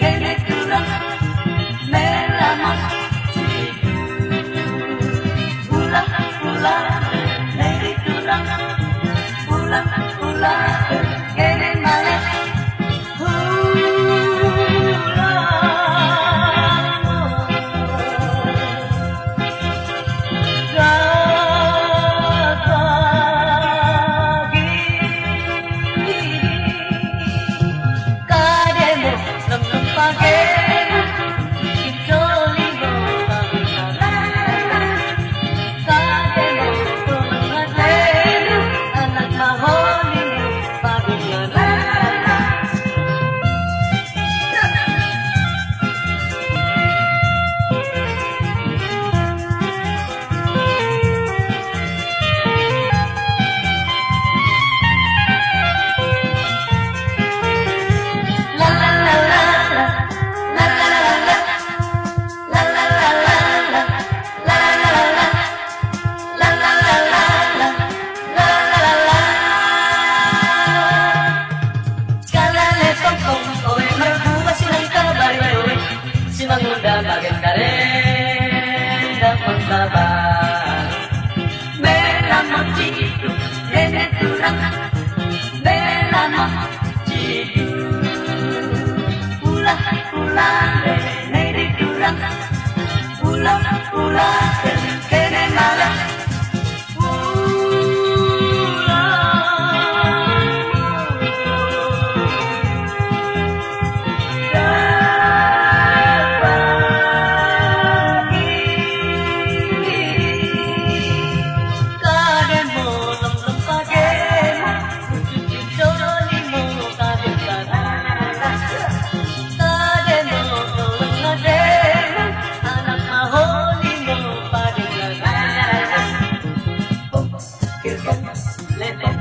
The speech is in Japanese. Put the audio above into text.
Genek duran Love, love, love. Hula, hula, hula, Virgen, leve,